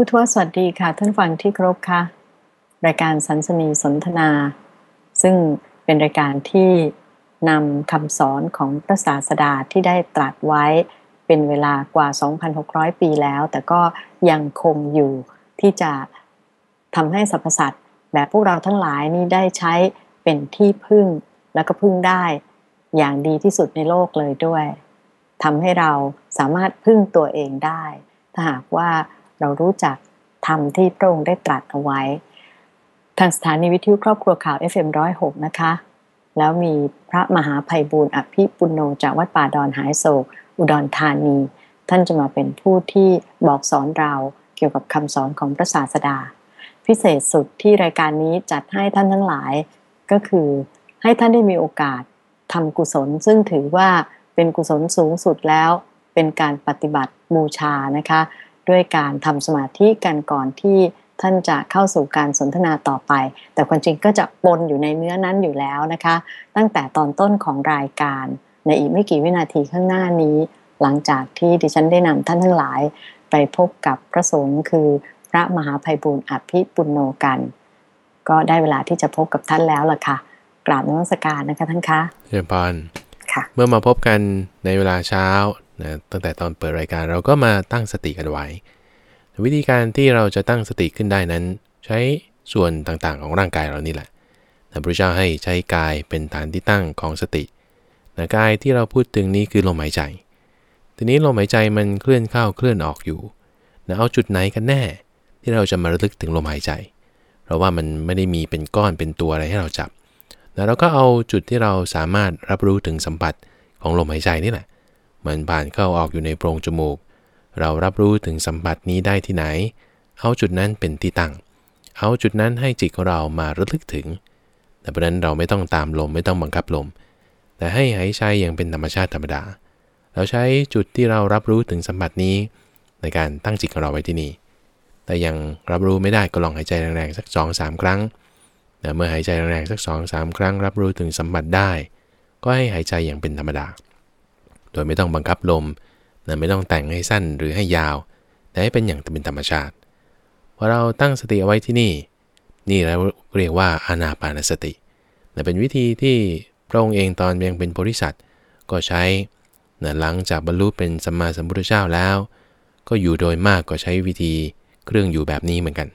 ผู้ทวสวัสดีค่ะ ท่านฟังที่ครบค่ะ รายการสันสนีสนทนา ซึ่งเป็นรายการที่นำคำสอนของพระศาสดาที่ได้ตรัสไว้เป็นเวลากว่า 2,600 ปีแล้ว แต่ก็ยังคงอยู่ที่จะทำให้สรรพสัตว์แบบพวกเราทั้งหลายนี้ได้ใช้เป็นที่พึ่งแล้วก็พึ่งได้อย่างดีที่สุดในโลกเลยด้วยทำให้เราสามารถพึ่งตัวเองได้ ถ้าหากว่า เรารู้จักทำที่พระองค์ได้ตรัสเอาไว้ ทางสถานีวิทยุครอบครัวข่าว FM106 นะคะ แล้วมีพระมหาภัยบูรณ์อภิปุโนจากวัดป่าดอนหายโศก อุดรธานี ท่านจะมาเป็นผู้ที่บอกสอนเราเกี่ยวกับคำสอนของพระศาสดา พิเศษสุดที่รายการนี้จัดให้ท่านทั้งหลายก็คือให้ท่านได้มีโอกาสทำกุศล ซึ่งถือว่าเป็นกุศลสูงสุดแล้วเป็นการปฏิบัติบูชานะคะ ด้วยการทำสมาธิกันก่อนที่ท่านจะเข้าสู่การสนทนาต่อไป แต่ความจริงก็จะปนอยู่ในเนื้อนั้นอยู่แล้วนะคะ ตั้งแต่ตอนต้นของรายการ ในอีกไม่กี่วินาทีข้างหน้านี้ หลังจากที่ดิฉันได้นำท่านทั้งหลาย ไปพบกับพระสงฆ์คือพระมหาภัยบุญอภิปุณโนกัน ก็ได้เวลาที่จะพบกับท่านแล้วล่ะค่ะ กราบนมัสการนะคะท่านคะเชิญพรเมื่อมาพบกันในเวลาเช้า นะตั้งแต่ตอนเปิดรายการเราก็มาตั้งสติกันไว้ วิธีการที่เราจะตั้งสติขึ้นได้นั้น ใช้ส่วนต่างๆของร่างกายเรานี่แหละพระพุทธเจ้าให้ใช้กายเป็นฐานที่ตั้งของสตินะกายที่เราพูดถึงนี้คือลมหายใจ ทีนี้ลมหายใจมันเคลื่อนเข้าเคลื่อนออกอยู่นะเอาจุดไหนกันแน่ ที่เราจะมาระลึกถึงลมหายใจ เพราะว่ามันไม่ได้มีเป็นก้อนเป็นตัวอะไรให้เราจับนะเราก็เอาจุดที่เราสามารถรับรู้ถึงสัมผัสของลมหายใจนี่แหละ มันผ่านเข้าออกอยู่ในโพรงจมูก เรารับรู้ถึงสัมผัสนี้ได้ที่ไหน เอาจุดนั้นเป็นที่ตั้ง เอาจุดนั้นให้จิตของเรามาระลึกถึง แต่เพราะนั้นเราไม่ต้องตามลมไม่ต้องบังคับลม แต่ให้หายใจอย่างเป็นธรรมชาติธรรมดา เราใช้จุดที่เรารับรู้ถึงสัมผัสนี้ ในการตั้งจิตของเราไว้ที่นี่ แต่ยังรับรู้ไม่ได้ก็ลองหายใจแรงๆสัก2อสครั้งเมื่อหายใจแรงๆสัก2อสครั้ง รับรู้ถึงสัมผัสได้ ก็ให้หายใจอย่างเป็นธรรมดา โดยไม่ต้องบังคับลมนะไม่ต้องแต่งให้สั้นหรือให้ยาว แต่ให้เป็นอย่างเป็นธรรมชาติพอเราตั้งสติเอาไว้ที่นี่ นี่เราเรียกว่าอานาปานสตินะเป็นวิธีที่พระองค์เองตอนยังเป็นโพธิสัตว์ก็ใช้นะหลังจากบรรลุเป็นสัมมาสัมพุทธเจ้าแล้ว ก็อยู่โดยมากก็ใช้วิธีเครื่องอยู่แบบนี้เหมือนกัน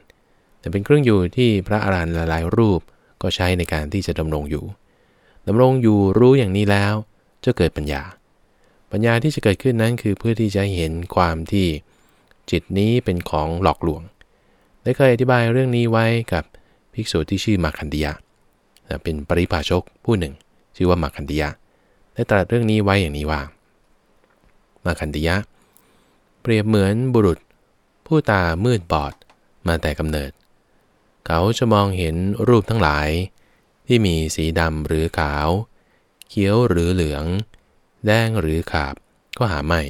แต่เป็นเครื่องอยู่ที่พระอารันต์หลายรูปก็ใช้ในการที่จะดำรงอยู่ดำรงอยู่รู้อย่างนี้แล้วจะเกิดปัญญา ปัญญาที่จะเกิดขึ้นนั้นคือเพื่อที่จะเห็นความที่จิตนี้เป็นของหลอกลวง ได้เคยอธิบายเรื่องนี้ไว้กับภิกษุที่ชื่อมาคันติยะเป็นปริภาชกผู้หนึ่ง ชื่อว่ามาคันติยะ ได้ตรัสเรื่องนี้ไว้อย่างนี้ว่า มาคันติยะ เปรียบเหมือนบุรุษ ผู้ตามืดบอดมาแต่กำเนิด เขาจะมองเห็นรูปทั้งหลาย ที่มีสีดำหรือขาว เขียวหรือเหลือง แดงหรือขาบก็หาไม่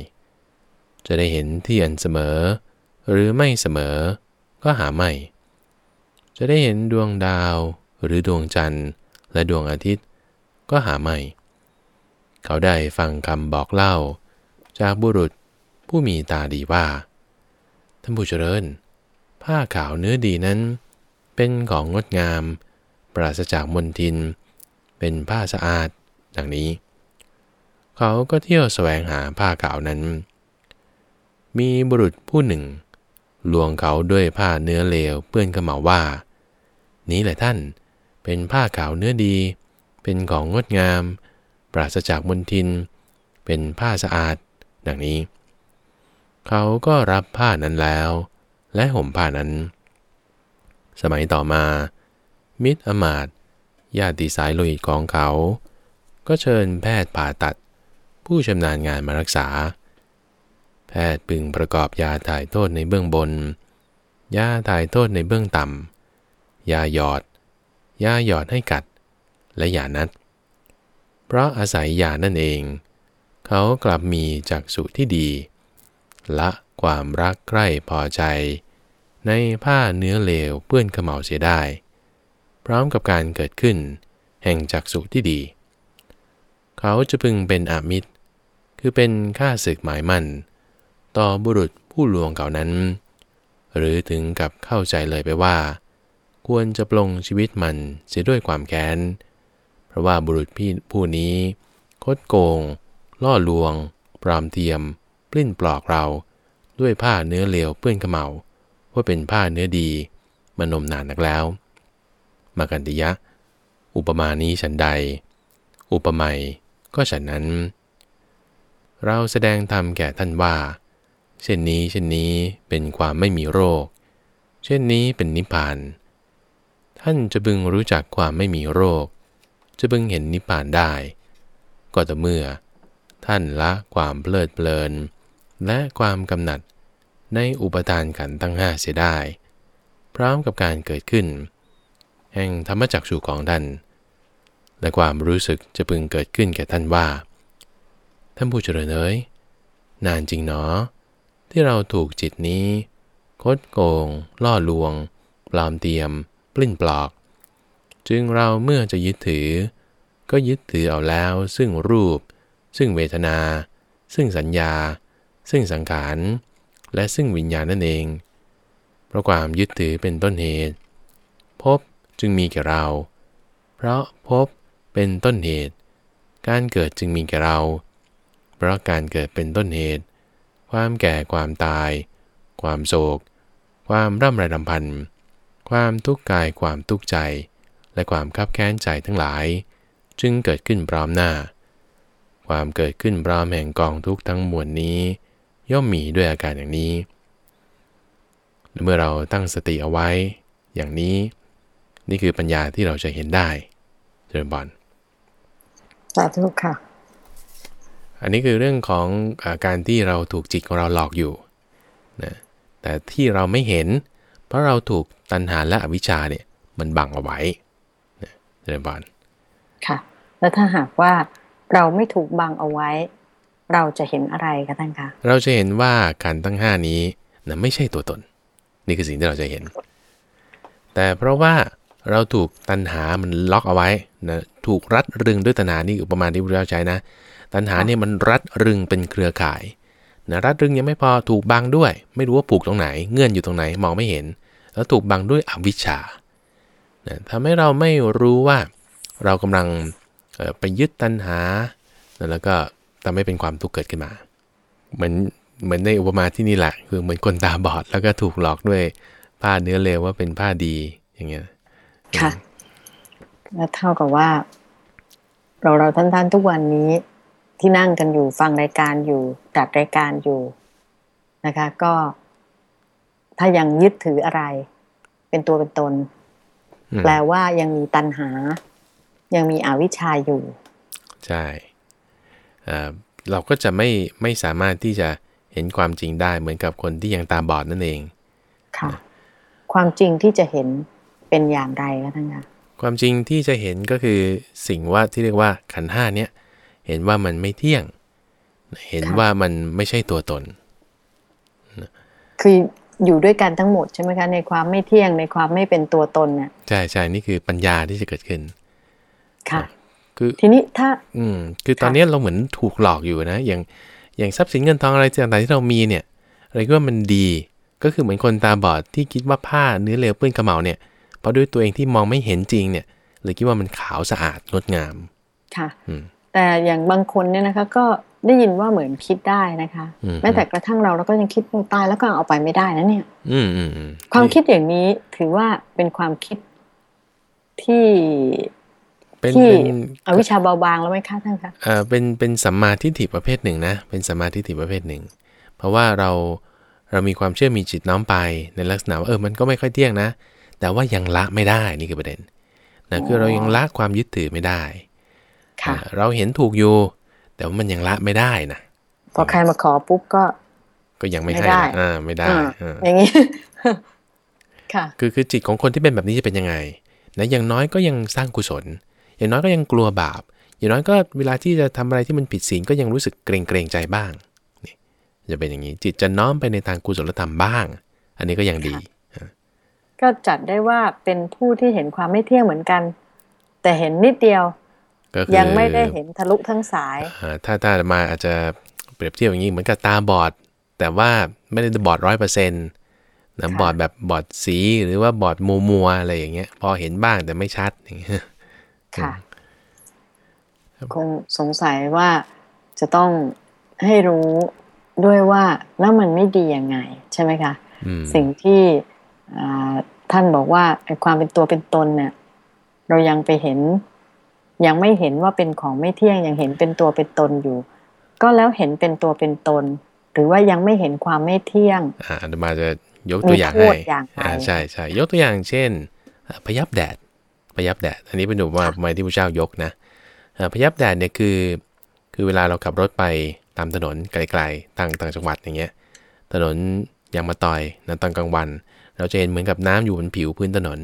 จะได้เห็นที่อันเสมอ หรือไม่เสมอ ก็หาไม่ จะได้เห็นดวงดาวหรือดวงจันทร์ และดวงอาทิตย์ ก็หาไม่ เขาได้ฟังคำบอกเล่า จากบุรุษผู้มีตาดีว่าท่านผู้เจริญ ผ้าขาวเนื้อดีนั้น เป็นของงดงาม ปราศจากมลทิน เป็นผ้าสะอาด ดังนี้ เขาก็เที่ยวแสวงหาผ้าขาวนั้น มีบุรุษผู้หนึ่ง ลวงเขาด้วยผ้าเนื้อเลวเปื้อนกระเหมาว่า นี้แหละท่าน เป็นผ้าขาวเนื้อดี เป็นของงดงาม ปราศจากมลทิน เป็นผ้าสะอาด ดังนี้ เขาก็รับผ้านั้นแล้ว และห่มผ้านั้น สมัยต่อมา มิตรอมาตญาติสายโลหิตของเขา ก็เชิญแพทย์ผ่าตัด ผู้ชำนาญงานมารักษา แพทย์พึงประกอบยาถ่ายโทษในเบื้องบน ยาถ่ายโทษในเบื้องต่ำ ยาหยอด ยาหยอดให้กัด และยานัด เพราะอาศัยยานั่นเอง เขากลับมีจักษุที่ดี ละความรักใคร่พอใจ ในผ้าเนื้อเลวเปื้อนขมเหลาเสียได้ พร้อมกับการเกิดขึ้น แห่งจักษุที่ดี เขาจะพึงเป็นอมิตร คือเป็นค่าศึกหมายมั่น ต่อบุรุษผู้ลวงเขานั้น หรือถึงกับเข้าใจเลยไปว่า ควรจะปลงชีวิตมันเสียด้วยความแค้น เพราะว่าบุรุษพี่ผู้นี้คดโกง ล่อลวง ปลอมเทียม ปลิ้นปลอกเราด้วยผ้าเนื้อเหลวเปื้อนขมเหลาว่าเป็นผ้าเนื้อดีมานมนานนักแล้ว มากันติยะ อุปมานี้ฉันใด อุปไมยก็ฉันนั้น เราแสดงธรรมแก่ท่านว่า เช่นนี้เช่นนี้เป็นความไม่มีโรค เช่นนี้เป็นนิพพาน ท่านจะบึงรู้จักความไม่มีโรค จะบึงเห็นนิพพานได้ ก็แต่เมื่อ ท่านละความเพลิดเพลิน และความกำหนัดในอุปทานขันทั้งห้าเสียได้ พร้อมกับการเกิดขึ้น แห่งธรรมจักสุของท่านและความรู้สึกจะพึงเกิดขึ้นแก่ท่านว่า ท่านผู้เจริญเอ๋ยนานจริงเนาะที่เราถูกจิตนี้ คดโกง ล่อลวง ปลอมเตียม ปลิ้นปลอก จึงเราเมื่อจะยึดถือ ก็ยึดถือเอาแล้วซึ่งรูป ซึ่งเวทนา ซึ่งสัญญา ซึ่งสังขาร และซึ่งวิญญาณนั่นเอง เพราะความยึดถือเป็นต้นเหตุพบจึงมีแก่เรา เพราะพบเป็นต้นเหตุ การเกิดจึงมีแก่เรา เพราะการเกิดเป็นต้นเหตุ ความแก่ความตาย ความโศก ความร่ำไรรำพันธ์ความทุกข์กายความทุกข์ใจ และความคับแค้นใจทั้งหลาย จึงเกิดขึ้นพร้อมหน้า ความเกิดขึ้นพร้อมแห่งกองทุกข์ทั้งมวลนี้ ย่อมมีด้วยอาการอย่างนี้ เมื่อเราตั้งสติเอาไว้ อย่างนี้ นี่คือปัญญาที่เราจะเห็นได้เจริญบอลสาธุค่ะ อันนี้คือเรื่องของอาการที่เราถูกจิตของเราหลอกอยู่นะแต่ที่เราไม่เห็น เพราะเราถูกตัณหาและอวิชชาเนี่ยมันบังเอาไว้เจริญบอลค่ะ แล้วถ้าหากว่าเราไม่ถูกบังเอาไว้ เราจะเห็นอะไรคะท่านคะเราจะเห็นว่าการตั้งห้านี้นะไม่ใช่ตัวตน นี่คือสิ่งที่เราจะเห็น แต่เพราะว่าเราถูกตัณหามันล็อกเอาไว้นะถูกรัดรึงด้วยตัณหานี่ประมาณที่พระเจ้าใช้นะ ตัณหาเนี่ยมันรัดรึงเป็นเครือข่ายนะรัดรึงยังไม่พอถูกบังด้วย ไม่รู้ว่าผูกตรงไหน เงื่อนอยู่ตรงไหนมองไม่เห็น แล้วถูกบังด้วยอวิชชานะทำให้เราไม่รู้ว่าเรากำลังไปยึดตัณหา แล้วก็ทำให้เป็นความทุกข์เกิดขึ้นมา เหมือนเหมือนในอุปมาที่นี่แหละคือเหมือนคนตาบอด แล้วก็ถูกหลอกด้วยผ้าเนื้อเลวว่าเป็นผ้าดีอย่างเงี้ยค่ะแล้วเท่ากับว่า เราเราท่านท่านทุกวันนี้ ที่นั่งกันอยู่ฟังรายการอยู่จัดรายการอยู่นะคะ ก็ถ้ายังยึดถืออะไร เป็นตัวเป็นตน แปลว่ายังมีตัณหา ยังมีอวิชชาอยู่ ใช่เราก็จะไม่ไม่สามารถที่จะเห็นความจริงได้เหมือนกับคนที่ยังตาบอดนั่นเอง ค่ะ ความจริงที่จะเห็นเป็นอย่างไรคะท่านคะความจริงที่จะเห็นก็คือสิ่งว่าที่เรียกว่าขันห้าเนี้ย เห็นว่ามันไม่เที่ยง เห็นว่ามันไม่ใช่ตัวตน คืออยู่ด้วยกันทั้งหมดใช่ไหมคะในความไม่เที่ยงในความไม่เป็นตัวตนเนี่ยใช่ใช่นี่คือปัญญาที่จะเกิดขึ้น ค่ะ คือทีนี้ถ้า อืม คือตอนนี้เราเหมือนถูกหลอกอยู่นะ อย่างอย่างทรัพย์สินเงินทองอะไรต่างๆที่เรามีเนี่ยอะไรก็ว่ามันดีก็คือเหมือนคนตาบอดที่คิดว่าผ้าเนื้อเลวเปื้อนกระเหมาเนี่ยเพราะด้วยตัวเองที่มองไม่เห็นจริงเนี่ยเลยคิดว่ามันขาวสะอาดงดงาม ค่ะ แต่อย่างบางคนเนี่ยนะคะ ก็ได้ยินว่าเหมือนคิดได้นะคะ แม้แต่กระทั่งเราเราก็ยังคิดว่าตายแล้วก็เอาไปไม่ได้นะเนี่ยอืมอืมความคิดอย่างนี้ถือว่าเป็นความคิดที่เป็นเป็นอวิชชาเบาบางแล้วไหมคะท่านคะอ่าเป็นเป็นสัมมาทิฏฐิประเภทหนึ่งนะเป็นสัมมาทิฏฐิประเภทหนึ่ง เพราะว่าเราเรามีความเชื่อมีจิตน้อมไปในลักษณะว่าเออมันก็ไม่ค่อยเที่ยงนะ แต่ว่ายังละไม่ได้นี่คือประเด็นนะคือเรายังละความยึดถือไม่ได้ค่ะ เราเห็นถูกอยู่ แต่ว่ามันยังละไม่ได้นะพอใครมาขอปุ๊บก็ ก็ยังไม่ให้อ่าไม่ได้อย่างนี้ค่ะคือคือจิตของคนที่เป็นแบบนี้จะเป็นยังไงนะอย่างน้อยก็ยังสร้างกุศล อย่างน้อยก็ยังกลัวบาป อย่างน้อยก็เวลาที่จะทำอะไรที่มันผิดศีลก็ยังรู้สึกเกรงเกรงใจบ้างนี่จะเป็นอย่างนี้จิตจะน้อมไปในทางกุศลธรรมบ้าง อันนี้ก็ยังดีก็จัดได้ว่าเป็นผู้ที่เห็นความไม่เที่ยงเหมือนกัน แต่เห็นนิดเดียว ยังไม่ได้เห็นทะลุทั้งสายถ้าถ้ามาอาจจะเปรียบเทียบอย่างนี้เหมือนกับตาบอด แต่ว่าไม่ได้บอดร้อยเปอร์เซ็นต์นะบอดแบบบอดสีหรือว่าบอดมัวมัวอะไรอย่างเงี้ย พอเห็นบ้างแต่ไม่ชัดอย่างเงี้ยค่ะคงสงสัยว่าจะต้องให้รู้ด้วยว่าแล้วมันไม่ดียังไง ใช่ไหมคะ สิ่งที่ท่านบอกว่าความเป็นตัวเป็นตนเนี่ย เรายังไปเห็น ยังไม่เห็นว่าเป็นของไม่เที่ยงยังเห็นเป็นตัวเป็นตนอยู่ ก็แล้วเห็นเป็นตัวเป็นตน หรือว่ายังไม่เห็นความไม่เที่ยง อ่าอามาจะยกตัวอย่างให้อ่าใช่ใช่ยกตัวอย่างเช่น พยับแดดพยับแดด อันนี้เป็นหนูว่าไม่ที่พระเจ้ายกนะพยับแดดเนี่ยคือ คือเวลาเราขับรถไปตามถนนไกลๆต่างต่างจังหวัดอย่างเงี้ย ถนนยางมาต่อยนะตอนกลางวัน เราจะเห็นเหมือนกับน้ำอยู่บนผิวพื้นถนน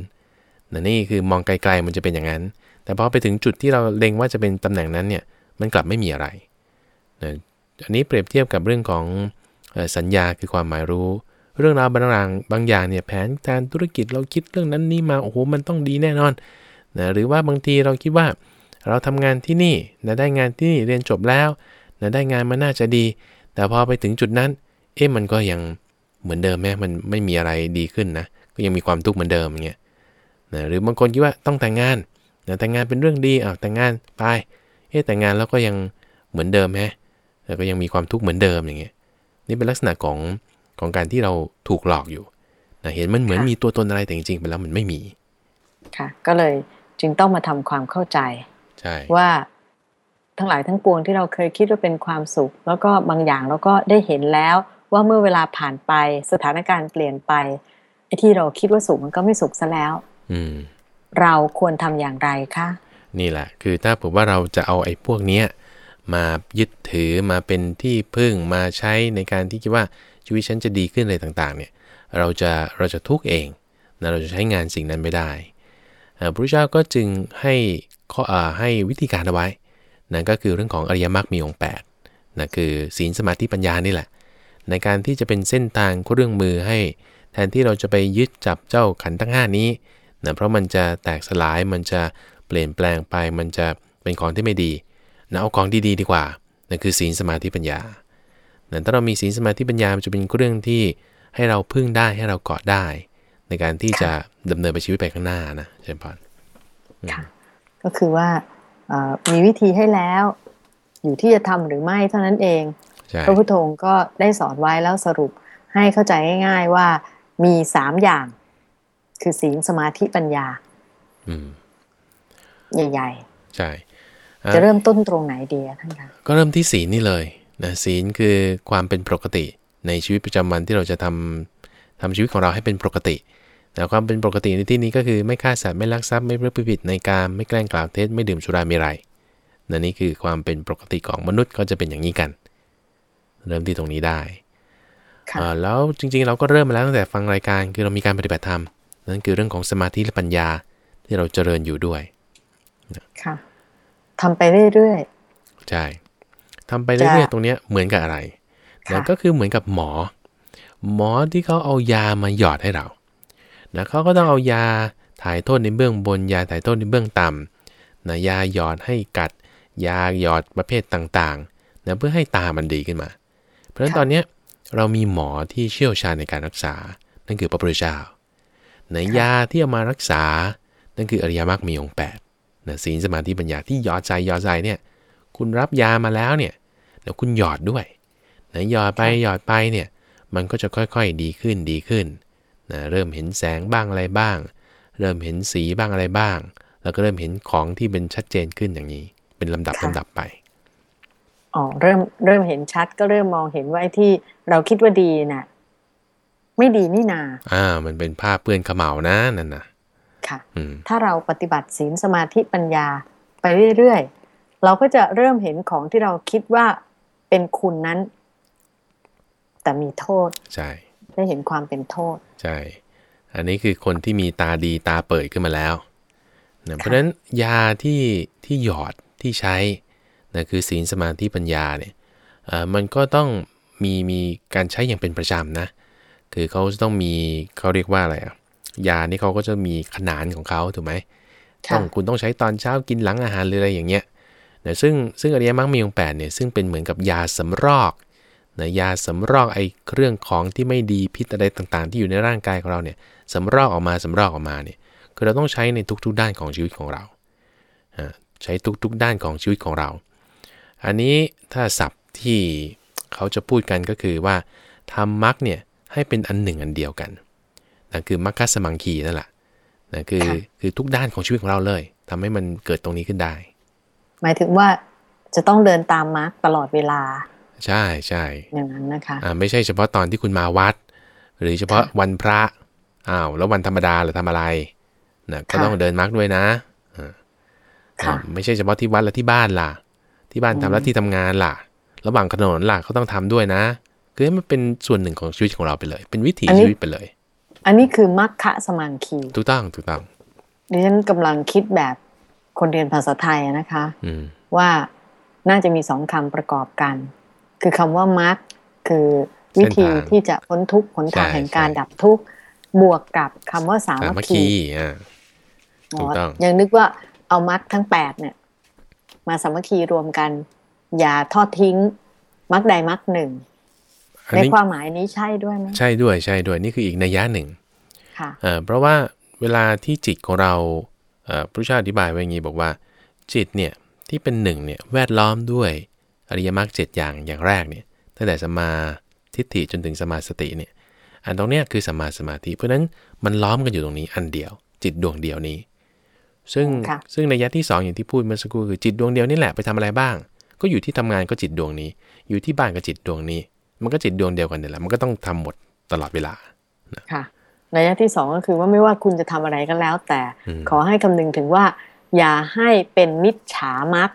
นนี่คือมองไกลๆมันจะเป็นอย่างนั้น แต่พอไปถึงจุดที่เราเล็งว่าจะเป็นตำแหน่งนั้นเนี่ยมันกลับไม่มีอะไรนะอันนี้เปรียบเทียบกับเรื่องของสัญญาคือความหมายรู้ เรื่องราวบางอย่างบางอย่างเนี่ยแผนการธุรกิจเราคิดเรื่องนั้นนี่มาโอ้โหมันต้องดีแน่นอนนะหรือว่าบางทีเราคิดว่า เราทำงานที่นี่นะได้งานที่นี่เรียนจบแล้วนะได้งานมันน่าจะดี แต่พอไปถึงจุดนั้น เอ๊ะมันก็ยังเหมือนเดิมแม้มันไม่มีอะไรดีขึ้นนะก็ยังมีความทุกข์เหมือนเดิมอย่างเงี้ยนะหรือบางคนคิดว่าต้องแต่งงาน นะแต่งงานเป็นเรื่องดีอ้าวแต่งงานไปเอ๊ะแต่งงานแล้วก็ยังเหมือนเดิมแฮะแต่ก็ยังมีความทุกข์เหมือนเดิมอย่างเงี้ยนี่เป็นลักษณะของของการที่เราถูกหลอกอยู่นะเห็นมันเหมือนมีตัวตนอะไรแต่จริงๆไปแล้วมันไม่มีค่ะก็เลยจึงต้องมาทำความเข้าใจว่าทั้งหลายทั้งปวงที่เราเคยคิดว่าเป็นความสุข แล้วก็บางอย่างเราก็ได้เห็นแล้วว่าเมื่อเวลาผ่านไปสถานการณ์เปลี่ยนไปไอ้ที่เราคิดว่าสุขมันก็ไม่สุขซะแล้ว อืม เราควรทำอย่างไรคะนี่แหละ คือถ้าผมว่าเราจะเอาไอ้พวกเนี้ยมายึดถือมาเป็นที่พึ่งมาใช้ในการที่คิดว่าชีวิตฉันจะดีขึ้นอะไรต่างๆ เนี่ย เราจะเราจะทุกข์เองนะเราจะใช้งานสิ่งนั้นไม่ได้พระเจ้าก็จึงให้ข้อให้วิธีการเอาไว้นั่นก็คือเรื่องของอริยมรรคมีองค์8นะคือศีลสมาธิปัญญานี่แหละ ในการที่จะเป็นเส้นทางเครื่องมือให้ แทนที่เราจะไปยึดจับเจ้าขันทั้ง5นี้ นะเพราะมันจะแตกสลายมันจะเปลี่ยนแปลงไป มันจะเป็นของที่ไม่ดีนะเอาของดีๆดดีกว่านั่นคือศีลสมาธิปัญญานะถ้าเรามีศีลสมาธิปัญญามันจะเป็นเรื่องที่ให้เราพึ่งได้ให้เราเกาะได้ ในการที่จะดำเนินไปชีวิตไปข้างหน้านะเช่นพอนค่ะก็คือว่ามีวิธีให้แล้ว อยู่ที่จะทำหรือไม่เท่านั้นเองพระพุทโธก็ได้สอนไว้แล้วสรุปให้เข้าใจง่าย ๆว่ามีสามอย่าง คือศีลสมาธิปัญญาใหญ่ๆใช่จะเริ่มต้นตรงไหนดีท่านคะก็เริ่มที่ศีลนี่เลยนะศีลคือความเป็นปกติ ในชีวิตประจำวันที่เราจะทำทำชีวิตของเราให้เป็นปกติแต่ความเป็นปกติในที่นี้ก็คือไม่ฆ่าสัตว์ไม่ลักทรัพย์ไม่ประพฤติผิดในการไม่แกล้งกล่าวเท็จไม่ดื่มสุราเมรัยนั่นนี่คือความเป็นปกติของมนุษย์ก็จะเป็นอย่างนี้กัน เริ่มที่ตรงนี้ได้แล้วจริงๆเราก็เริ่มมาแล้วตั้งแต่ฟังรายการคือเรามีการปฏิบัติธรรม นั่นคือเรื่องของสมาธิและปัญญาที่เราเจริญอยู่ด้วยค่ะทำไปเรื่อยๆใช่ทำไปเรื่อยๆตรงนี้เหมือนกับอะไรนั่นก็คือเหมือนกับหมอ หมอที่เขาเอายามาหยอดให้เรานะเขาก็ต้องเอายาถ่ายโทษในเบื้องบน ยาถ่ายโทษในเบื้องต่ำนะยาหยอดให้กัด ยาหยอดประเภทต่างๆนะเพื่อให้ตามันดีขึ้นมา เพราะฉะนั้นตอนนี้เรามีหมอที่เชี่ยวชาญในการรักษา นั่นคือพระพุทธเจ้า ในยาที่เอามารักษา นั่นคืออริยมรรคมีองค์8นะศีลสมาธิปัญญาที่หยอดใจหยอดใจเนี่ย คุณรับยามาแล้วเนี่ยเดี๋ยวคุณหยอดด้วยนะหยอดไปหยอดไปเนี่ย มันก็จะค่อยๆดีขึ้นดีขึ้นนะเริ่มเห็นแสงบ้างอะไรบ้าง เริ่มเห็นสีบ้างอะไรบ้าง แล้วก็เริ่มเห็นของที่เป็นชัดเจนขึ้นอย่างนี้ เป็นลำดับลำดับไปอ๋อเริ่มเริ่มเห็นชัดก็เริ่มมองเห็นว่าไอ้ที่เราคิดว่าดีน่ะ ไม่ดีนี่นา อ่า มันเป็นภาพเปื้อนขมเหลานะนั่นนะค่ะถ้าเราปฏิบัติศีลสมาธิปัญญาไปเรื่อยๆ เราก็จะเริ่มเห็นของที่เราคิดว่าเป็นคุณนั้น แต่มีโทษ ใช่ ได้เห็นความเป็นโทษ ใช่ อันนี้คือคนที่มีตาดีตาเปิดขึ้นมาแล้วนะเพราะฉะนั้นยาที่ที่หยอดที่ใช้นะคือศีลสมาธิปัญญาเนี่ยมันก็ต้องมีมีการใช้อย่างเป็นประจำนะ คือเขาจะต้องมีเขาเรียกว่าอะไรอะยานี่เขาก็จะมีขนานของเขาถูกไหมต้องคุณต้องใช้ตอนเช้ากินหลังอาหารหรืออะไรอย่างเงี้ยนะซึ่งซึ่งอริยมรรคมีองค์แปดเนี่ยซึ่งเป็นเหมือนกับยาสำรอกนะยาสำรอกไอ้เรื่องของที่ไม่ดีพิษอะไรต่างๆ ที่อยู่ในร่างกายของเราเนี่ยสำรอกออกมาสำรอกออกมาเนี่ยคือเราต้องใช้ในทุกๆด้านของชีวิตของเราใช้ทุกๆด้านของชีวิตของเรา อันนี้ถ้าศัพท์ที่เขาจะพูดกันก็คือว่าทำมรรคเนี่ย ให้เป็นอันหนึ่งอันเดียวกันนั่นคือมรรคสมังคีนั่นแหละนั่นคือคือทุกด้านของชีวิตของเราเลยทำให้มันเกิดตรงนี้ขึ้นได้ หมายถึงว่าจะต้องเดินตามมรรคตลอดเวลา ใช่ใช่อย่างนั้นนะคะอ่าไม่ใช่เฉพาะตอนที่คุณมาวัด หรือเฉพาะวันพระอ้าวแล้ววันธรรมดาหรือทำอะไรนะก็ต้องเดินมรรคด้วยนะไม่ใช่เฉพาะที่วัดและที่บ้านล่ะ ที่บ้านทำแล้วที่ทำงานล่ะ ระหว่างถนนล่ะเขาต้องทำด้วยนะ คือให้มันเป็นส่วนหนึ่งของชีวิตของเราไปเลย เป็นวิถีชีวิตไปเลย อันนี้คือมัคคะสมังคีถูกต้องถูกต้องดิฉันกำลังคิดแบบคนเรียนภาษาไทยนะคะอืว่าน่าจะมีสองคำประกอบกัน คือคำว่ามัคคือวิธีที่จะพ้นทุกข์ผลทางแห่งการดับทุกข์บวกกับคำว่าสามัคคีอ่าถูกต้องยังนึกว่าเอามัดทั้งแปดเนี่ย มาสามัคคีรวมกัน อย่าทอดทิ้งมัดใดมัดหนึ่ง ในความหมายนี้ใช่ด้วยไหมใช่ด้วยใช่ด้วยนี่คืออีกนัยยะหนึ่งค่ะเพราะว่าเวลาที่จิตของเราพระเจ้าอธิบายไว้อย่างนี้บอกว่า จิตเนี่ยที่เป็นหนึ่งเนี่ยแวดล้อมด้วยอริยมรรคเจ็ดอย่างอย่างแรกเนี่ยตั้งแต่สมาทิฏฐิจนถึงสมาสติเนี่ยอันตรงเนี้ยคือสมาสมาธิ เพราะนั้นมันล้อมกันอยู่ตรงนี้อันเดียว จิตดวงเดียวนี้ ซึ่งซึ่งในยะที่ 2 อย่างที่พูดเมื่อสักครู่คือจิตดวงเดียวนี่แหละไปทำอะไรบ้าง ก็อยู่ที่ทำงานก็จิตดวงนี้ อยู่ที่บ้านก็จิตดวงนี้ มันก็จิตดวงเดียวกันนี่แหละมันก็ต้องทำหมดตลอดเวลาค่ะระยะที่สองก็คือว่าไม่ว่าคุณจะทำอะไรก็แล้ว แต่ขอให้คำนึงถึงว่า อย่าให้เป็นมิจฉามัก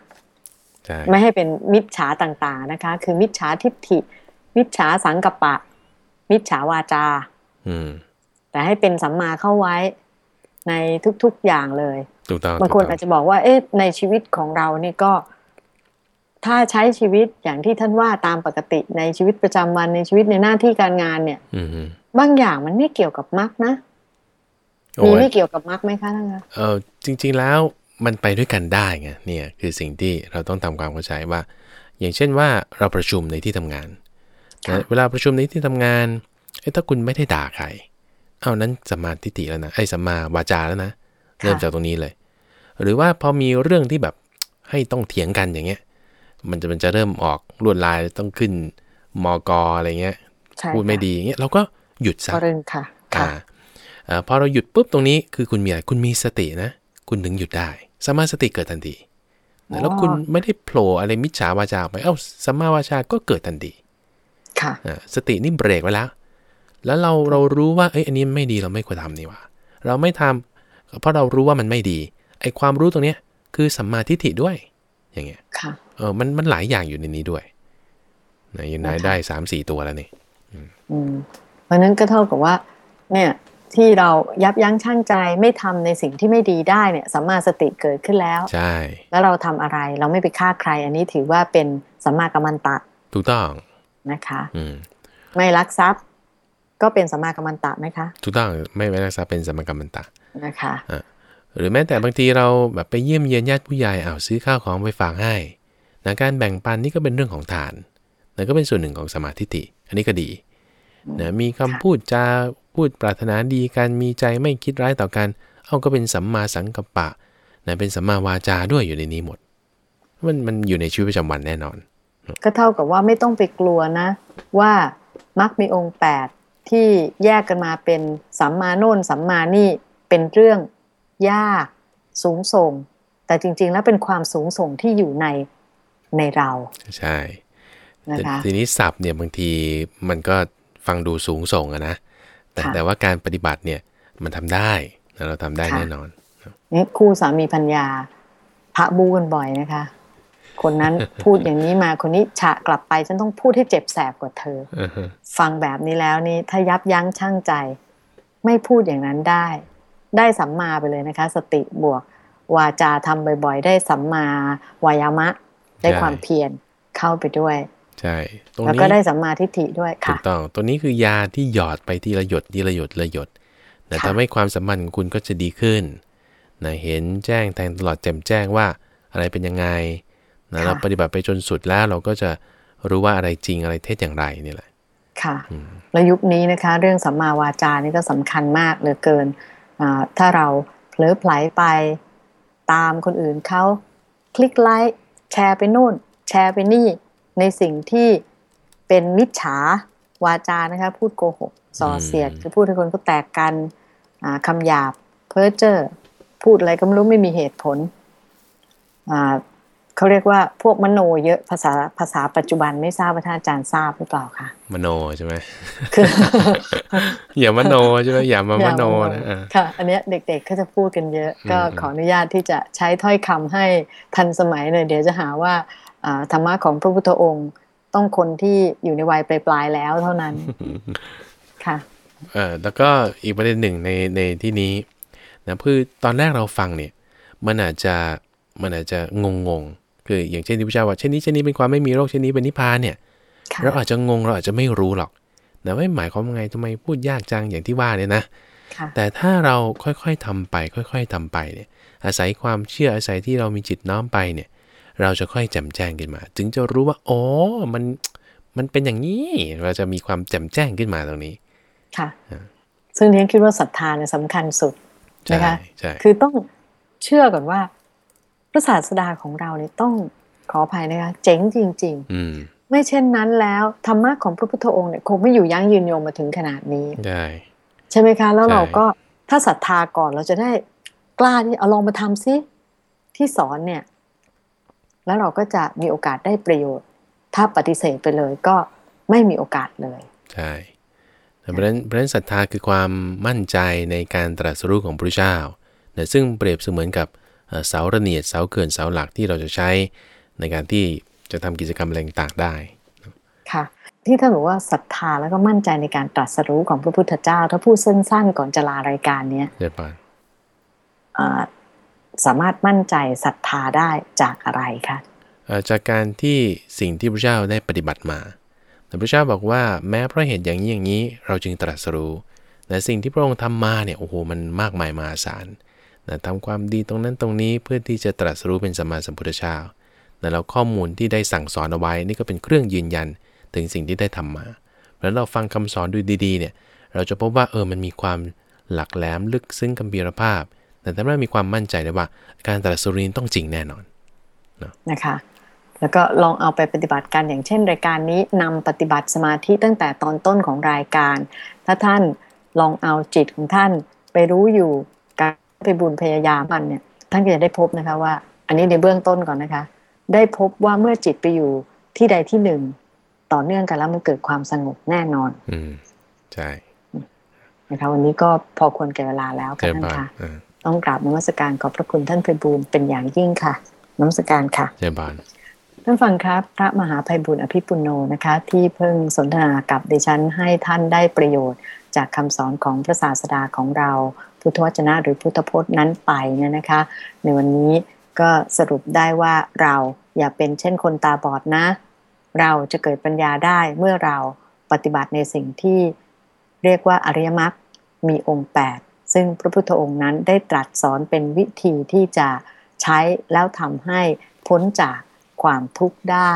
ไม่ให้เป็นมิจฉาต่างๆนะคะ คือมิจฉาทิฏฐิ มิจฉาสังกปะ มิจฉาวาจาแต่ให้เป็นสัมมาเข้าไว้ในทุกๆอย่างเลยถูกต้องบางคนอาจจะบอกว่า เอ๊ะในชีวิตของเรานี่ก็ ถ้าใช้ชีวิตอย่างที่ท่านว่าตามปกติในชีวิตประจำวันในชีวิตในหน้าที่การงานเนี่ยบางอย่างมันไม่เกี่ยวกับมรรคนะมีไม่เกี่ยวกับมรรคไหมคะท่านคะเออจริง ๆแล้วมันไปด้วยกันได้ไงเนี่ยคือสิ่งที่เราต้องทำความเข้าใจว่า อย่างเช่นว่าเราประชุมในที่ทำงานเวลาประชุมในที่ทำงานเอ้ถ้าคุณไม่ได้ด่าใครเอานั้นสัมมาทิฏฐิแล้วนะไอ้สัมมาวาจาแล้วนะเริ่มจากตรงนี้เลย หรือว่าพอมีเรื่องที่แบบให้ต้องเถียงกันอย่างเงี้ย มันจะมันจะเริ่มออกลวดลายต้องขึ้นมอกออะไรเงี้ย พูดไม่ดีเงี้ยเราก็หยุดซะเรื่องค่ะค่ะพอเราหยุดปุ๊บตรงนี้คือคุณมีอะไรคุณมีสตินะ คุณถึงหยุดได้สมาสติเกิดทันทีแล้วคุณไม่ได้โผล่อะไรมิจฉาวาจาไปเอ้าสัมมาวาจาก็เกิดทันทีค่ะสตินี่เบรกไว้แล้ว แล้วเราเรารู้ว่าเอ้ยอันนี้ไม่ดีเราไม่ควรทำนี่ว่า เราไม่ทำเพราะเรารู้ว่ามันไม่ดีไอ้ความรู้ตรงเนี้ยคือสัมมาทิฏฐิด้วย อย่างเงี้ยค่ะเออมันมันหลายอย่างอยู่ในนี้ด้วยนะยันายได้สามสี่ตัวแล้วนี่อืมเพราะนั้นก็เท่ากับว่า เนี่ยที่เรายับยั้งชั่งใจไม่ทำในสิ่งที่ไม่ดีได้เนี่ยสัมมาสติเกิดขึ้นแล้ว ใช่ แล้วเราทำอะไรเราไม่ไปฆ่าใคร อันนี้ถือว่าเป็นสัมมากัมมันตะ ถูกต้องนะคะอืมไม่ลักทรัพย์ ก็เป็นสัมมากัมมันตะไหมคะ ถูกต้องไม่ไม่ลักทรัพย์เป็นสัมมากัมมันตะนะคะ หรือแม้แต่บางทีเราแบบไปเยี่ยมเยียนญาติผู้ใหญ่อ้าวซื้อข้าวของไปฝากให้นะการแบ่งปันนี่ก็เป็นเรื่องของทานนะก็เป็นส่วนหนึ่งของสมาธิิอันนี้ก็ดีนะมีคำพูดจาพูดปรารถนาดีการมีใจไม่คิดร้ายต่อกัน เอาก็เป็นสัมมาสังกัปปะนะเป็นสัมมาวาจาด้วยอยู่ในนี้หมด มันมันอยู่ในชีวิตประจำวันแน่นอน ก็เท่ากับว่าไม่ต้องไปกลัวนะ ว่ามักมีองค์แปดที่แยกกันมาเป็นสัมมาโน่นสัมมานี่เป็นเรื่อง ยากสูงส่ง แต่จริง ๆ แล้วเป็นความสูงส่งที่อยู่ในในเรา ใช่นะคะทีนี้ศัพท์เนี่ยบางทีมันก็ฟังดูสูงส่งอะนะแต่แต่ว่าการปฏิบัติเนี่ยมันทำได้เราทำได้แน่นอนนี่คู่สามีพัญญาพระบูกันบ่อยนะคะ คนนั้นพูดอย่างนี้มาคนนี้ฉะกลับไปฉันต้องพูดให้เจ็บแสบกว่าเธอ ฟังแบบนี้แล้วนี่ถ้ายับยั้งชั่งใจ ไม่พูดอย่างนั้นได้ ได้สัมมาไปเลยนะคะ สติบวกวาจาทำบ่อย ๆ ได้สัมมาวายามะ ได้ความเพียรเข้าไปด้วยใช่ตรงนี้แล้วก็ได้สัมมาทิฏฐิด้วยค่ะถูกต้องตัวนี้คือยาที่หยอดไปทีละหยดทีละหยดละหยดแต่ทำให้ความสัมพันธ์ของคุณก็จะดีขึ้นนะเห็นแจ้งแทงตลอดแจ่มแจ้งว่าอะไรเป็นยังไงนะเราปฏิบัติไปจนสุดแล้วเราก็จะรู้ว่าอะไรจริงอะไรเท็จอย่างไรนี่แหละค่ะแล้วยุคนี้นะคะ เรื่องสัมมาวาจานี่ก็สำคัญมากเหลือเกิน ถ้าเราเผลอไผลไปตามคนอื่นเขาคลิกไลค์แชร์ไปนู่น แชร์ไปนี่ในสิ่งที่เป็นมิจฉาวาจานะคะพูดโกหกส่อเสียดคือพูดให้คนก็แตกกันคำหยาบเพ้อเจ้อพูดอะไรก็ไม่รู้ไม่มีเหตุผล เขาเรียกว่าพวกมโนเยอะภาษาภาษาปัจจุบันไม่ทราบว่าท่านอาจารย์ทราบหรือเปล่าคะมโนใช่ไหมคืออย่ามโนใช่ไหมอย่ามามโนนะค่ะ อันนี้เด็กๆเขาจะพูดกันเยอะ ก็ขออนุญาตที่จะใช้ถ้อยคำให้ทันสมัยเลยเดี๋ยวจะหาว่าธรรมะของพระพุทธองค์ต้องคนที่อยู่ในวัยปลายๆแล้วเท่านั้นค่ะเออแล้วก็อีกประเด็นหนึ่งในในที่นี้นะคือตอนแรกเราฟังเนี่ย มันอาจจะมันอาจจะงงง คืออย่างเช่นที่พระเจ้าว่าเช่นนี้เช่นนี้เป็นความไม่มีโรคเช่นนี้เป็นนิพพานเนี่ยเราอาจจะงงเราอาจจะไม่รู้หรอกแต่ว่าหมายความว่าไงทำไมพูดยากจังอย่างที่ว่าเนี่ยนะแต่ถ้าเราค่อยๆทำไป ค่อย ๆทำไปเนี่ย อาศัยความเชื่ออาศัยที่เรามีจิตน้อมไปเนี่ย เราจะค่อยแจ่มแจ้งขึ้นมาจึงจะรู้ว่าอ๋อมันมันเป็นอย่างนี้ เราจะมีความแจ่มแจ้งขึ้นมาตรงนี้ ค่ะ ซึ่งเรียนคิดว่าศรัทธาเนี่ยสำคัญสุดนะคะคือต้องเชื่อก่อนว่า พระศาสดาของเราเนี่ยต้องขออภัยนะคะเจ๋งจริง ๆ ไม่เช่นนั้นแล้ว ธรรมะของพระพุทธองค์เนี่ยคงไม่อยู่ยั้งยืนยงมาถึงขนาดนี้ได้ใช่ไหมคะ แล้วเราก็ถ้าศรัทธาก่อนเราจะได้กล้าที่เอาลองมาทำซิที่สอนเนี่ย แล้วเราก็จะมีโอกาสได้ประโยชน์ ถ้าปฏิเสธไปเลยก็ไม่มีโอกาสเลยใช่เพราะฉะนั้นเพราะฉะนั้นศรัทธาคือความมั่นใจในการตรัสรู้ของพระเจ้าเนี่ยซึ่งเปรียบเสมือนกับ เสาระเนียดเสาเกินเสาหลักที่เราจะใช้ในการที่จะทำกิจกรรมแรงต่างได้ ค่ะ ที่ท่านบอกว่าศรัทธาแล้วก็มั่นใจในการตรัสรู้ของพระพุทธเจ้า ถ้าพูดสั้นๆก่อนจะลารายการเนี้ยเดปานสามารถมั่นใจศรัทธาได้จากอะไรคะจากการที่สิ่งที่พระเจ้าได้ปฏิบัติมาแต่พระเจ้าบอกว่าแม้เพราะเหตุอย่างนี้อย่างนี้เราจึงตรัสรู้แต่สิ่งที่พระองค์ทำมาเนี่ยโอ้โหมันมากมายมหาศาล นะทำความดีตรงนั้นตรงนี้เพื่อที่จะตรัสรู้เป็นสัมมาสัมพุทธเจ้านะแล้วข้อมูลที่ได้สั่งสอนเอาไว้ นี่ก็เป็นเครื่องยืนยันถึงสิ่งที่ได้ทำมาเพราะเราฟังคำสอนดูดีๆเนี่ยเราจะพบว่าเออมันมีความหลักแหลมลึกซึ้งกัมพีรภาพ แต่ถ้าเรามีความมั่นใจได้ว่า การตรัสรู้นี้ต้องจริงแน่นอนนะคะแล้วก็ลองเอาไปปฏิบัติการอย่างเช่น รายการนี้นำปฏิบัติสมาธิตั้งแต่ตอนต้นของรายการ ถ้าท่านลองเอาจิตของท่านไปรู้อยู่ ไปบุญพยายามมันเนี่ยท่านก็จะได้พบนะคะว่า อันนี้ในเบื้องต้นก่อนนะคะ ได้พบว่าเมื่อจิตไปอยู่ที่ใดที่หนึ่งต่อเนื่องกันแล้วมันเกิดความสงบแน่นอน อืมใช่นะคะวันนี้ก็พอควรแก่เวลาแล้วค่ะท่านคะต้องกราบนมัสการขอบพระคุณท่านไพบูลเป็นอย่างยิ่งค่ะนมัสการค่ะเจ้าบานท่านฟังครับ พระมหาภัยบุญอภิปุโนนะคะ ที่เพิ่งสนทนากับดิฉันให้ท่านได้ประโยชน์ จากคำสอนของพระศาสดาของเรา พุทธวจนะหรือพุทธพจน์นั้นไปเนี่ยนะคะ ในวันนี้ก็สรุปได้ว่าเราอย่าเป็นเช่นคนตาบอดนะ เราจะเกิดปัญญาได้เมื่อเราปฏิบัติในสิ่งที่เรียกว่าอริยมรรคมีองค์ 8 ซึ่งพระพุทธองค์นั้นได้ตรัสสอนเป็นวิธีที่จะใช้แล้วทำให้พ้นจากความทุกข์ได้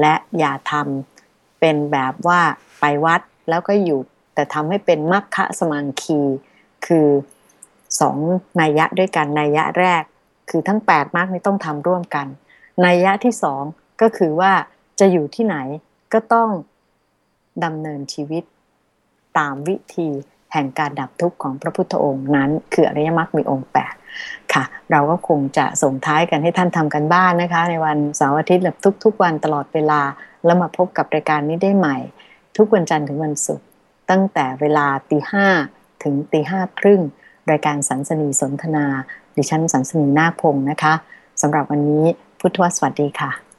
และอย่าทำเป็นแบบว่าไปวัดแล้วก็อยู่แต่ทำให้เป็นมรรคสมังคี คือสองนัยยะด้วยกันนัยยะแรก คือทั้ง8มากนี่ต้องทำร่วมกันนัยยะที่สองก็คือว่าจะอยู่ที่ไหนก็ต้องดำเนินชีวิตตามวิธีแห่งการดับทุกข์ของพระพุทธองค์นั้น คืออริยมรรคมีองค์8ค่ะ เราก็คงจะส่งท้ายกันให้ท่านทำกันบ้านนะคะ ในวันเสาร์อาทิตย์หรือทุก ๆ วันตลอดเวลา แล้วมาพบกับรายการนี้ได้ใหม่ ทุกวันจันทร์ถึงวันศุกร์ตั้งแต่เวลาตีห้า ถึงตีห้าครึ่งรายการสันสนีสนทนา ดิฉันสันสนีนาคพงศ์นะคะสำหรับวันนี้พุทธวสวัสดีค่ะ